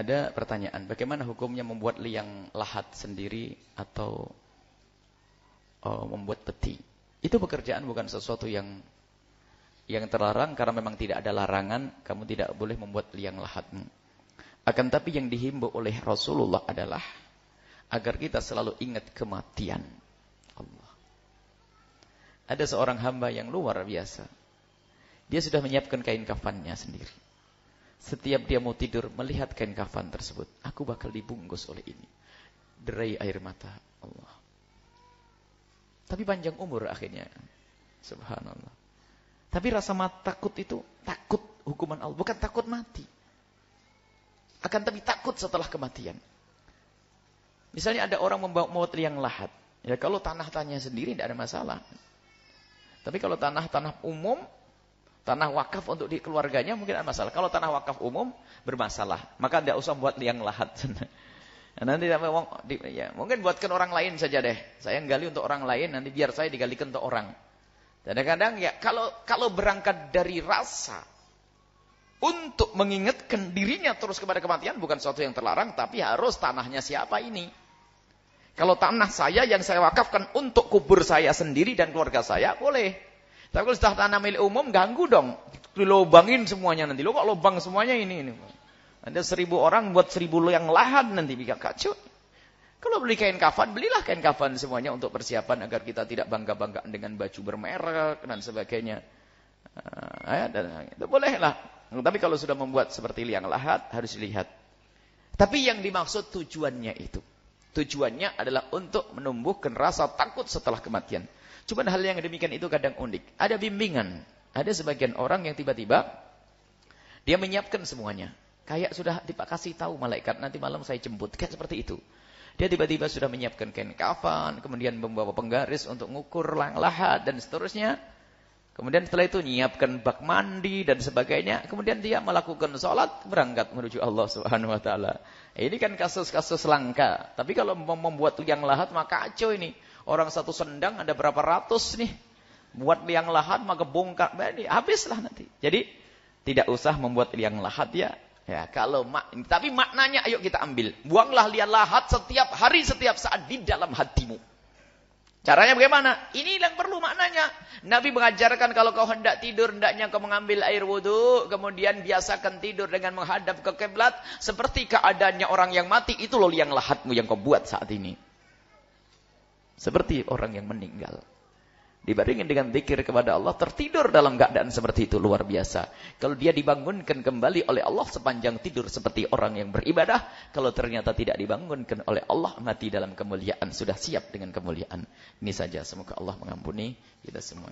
Ada pertanyaan, bagaimana hukumnya membuat liang lahat sendiri atau oh, membuat peti? Itu pekerjaan bukan sesuatu yang yang terlarang karena memang tidak ada larangan, kamu tidak boleh membuat liang lahatmu. Akan tapi yang dihimbau oleh Rasulullah adalah agar kita selalu ingat kematian Allah. Ada seorang hamba yang luar biasa. Dia sudah menyiapkan kain kafannya sendiri. Setiap dia mau tidur melihat kain kafan tersebut, aku bakal dibungkus oleh ini. Derai air mata Allah. Tapi panjang umur akhirnya. Subhanallah. Tapi rasa takut itu takut hukuman Allah, bukan takut mati. Akan tapi takut setelah kematian. Misalnya ada orang membawa maut yang lahat. Ya kalau tanah tanya sendiri tidak ada masalah. Tapi kalau tanah-tanah umum Tanah wakaf untuk di keluarganya mungkin ada masalah. Kalau tanah wakaf umum bermasalah, maka tidak usah buat liang lahat. nanti ya, mungkin buatkan orang lain saja deh. Saya gali untuk orang lain, nanti biar saya digalikan untuk orang. Kadang-kadang ya kalau kalau berangkat dari rasa untuk mengingatkan dirinya terus kepada kematian bukan sesuatu yang terlarang, tapi harus tanahnya siapa ini. Kalau tanah saya yang saya wakafkan untuk kubur saya sendiri dan keluarga saya, boleh. Tapi kalau sudah tanah milik umum, ganggu dong. Dilobangin semuanya nanti. Lo kok lobang semuanya ini? ini. Ada seribu orang buat seribu lo yang lahan nanti. Bisa kacau. Kalau beli kain kafan, belilah kain kafan semuanya untuk persiapan agar kita tidak bangga-banggaan dengan baju bermerek dan sebagainya. Uh, dan, itu bolehlah. Tapi kalau sudah membuat seperti liang lahat, harus dilihat. Tapi yang dimaksud tujuannya itu. Tujuannya adalah untuk menumbuhkan rasa takut setelah kematian. Cuma hal yang demikian itu kadang unik. Ada bimbingan. Ada sebagian orang yang tiba-tiba dia menyiapkan semuanya. Kayak sudah dipakasih tahu malaikat nanti malam saya jemput. Kayak seperti itu. Dia tiba-tiba sudah menyiapkan kain kafan, kemudian membawa penggaris untuk mengukur lang lahat dan seterusnya. Kemudian setelah itu menyiapkan bak mandi dan sebagainya. Kemudian dia melakukan sholat, berangkat menuju Allah Subhanahu Wa Taala. Ini kan kasus-kasus langka. Tapi kalau membuat yang lahat maka kacau ini. Orang satu sendang ada berapa ratus nih. Buat liang lahat maka bongkar. Ini habislah nanti. Jadi tidak usah membuat liang lahat ya. Ya, kalau mak, tapi maknanya ayo kita ambil. Buanglah liang lahat setiap hari, setiap saat di dalam hatimu. Caranya bagaimana? Ini yang perlu maknanya. Nabi mengajarkan kalau kau hendak tidur, hendaknya kau mengambil air wudhu, kemudian biasakan tidur dengan menghadap ke kiblat, seperti keadaannya orang yang mati, itu loh liang lahatmu yang kau buat saat ini. Seperti orang yang meninggal. Dibandingkan dengan zikir kepada Allah, tertidur dalam keadaan seperti itu luar biasa. Kalau dia dibangunkan kembali oleh Allah sepanjang tidur seperti orang yang beribadah, kalau ternyata tidak dibangunkan oleh Allah, mati dalam kemuliaan, sudah siap dengan kemuliaan. Ini saja, semoga Allah mengampuni kita semua.